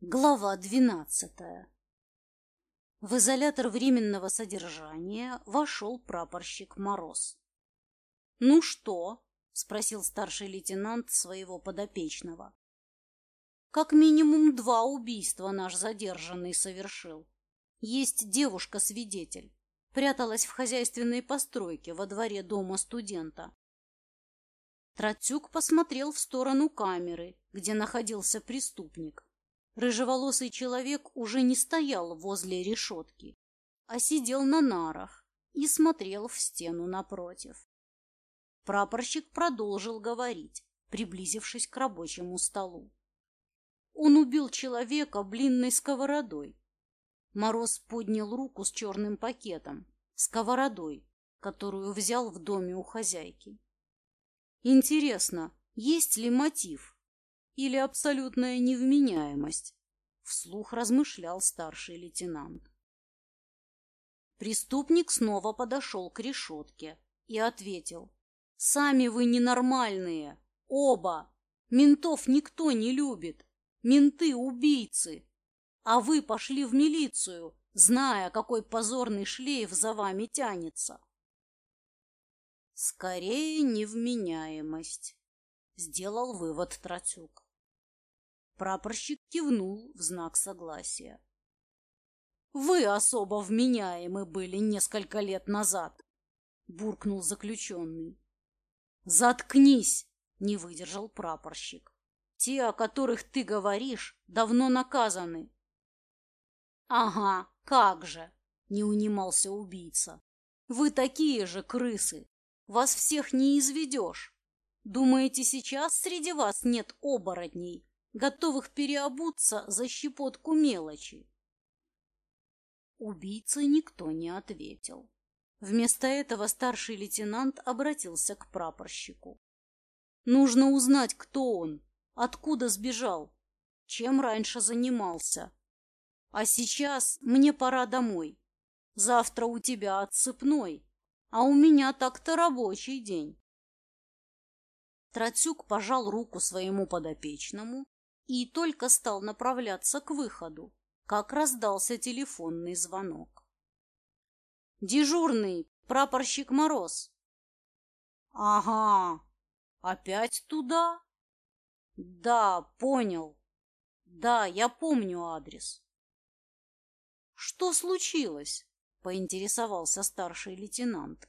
Глава двенадцатая. В изолятор временного содержания вошел прапорщик Мороз. «Ну что?» – спросил старший лейтенант своего подопечного. «Как минимум два убийства наш задержанный совершил. Есть девушка-свидетель. Пряталась в хозяйственной постройке во дворе дома студента. Тратюк посмотрел в сторону камеры, где находился преступник Рыжеволосый человек уже не стоял возле решетки, а сидел на нарах и смотрел в стену напротив. Прапорщик продолжил говорить, приблизившись к рабочему столу. Он убил человека блинной сковородой. Мороз поднял руку с черным пакетом, сковородой, которую взял в доме у хозяйки. Интересно, есть ли мотив или абсолютная невменяемость, вслух размышлял старший лейтенант. Преступник снова подошел к решетке и ответил. «Сами вы ненормальные, оба! Ментов никто не любит, менты – убийцы, а вы пошли в милицию, зная, какой позорный шлейф за вами тянется». «Скорее невменяемость», – сделал вывод Тратюк. Прапорщик кивнул в знак согласия. «Вы особо вменяемы были несколько лет назад», — буркнул заключенный. «Заткнись!» — не выдержал прапорщик. «Те, о которых ты говоришь, давно наказаны». «Ага, как же!» — не унимался убийца. «Вы такие же крысы! Вас всех не изведешь! Думаете, сейчас среди вас нет оборотней, готовых переобуться за щепотку мелочи. Убийце никто не ответил. Вместо этого старший лейтенант обратился к прапорщику. Нужно узнать, кто он, откуда сбежал, чем раньше занимался. А сейчас мне пора домой. Завтра у тебя отсыпной, а у меня так-то рабочий день. Тратюк пожал руку своему подопечному и только стал направляться к выходу, как раздался телефонный звонок. «Дежурный, прапорщик Мороз». «Ага, опять туда?» «Да, понял. Да, я помню адрес». «Что случилось?» — поинтересовался старший лейтенант.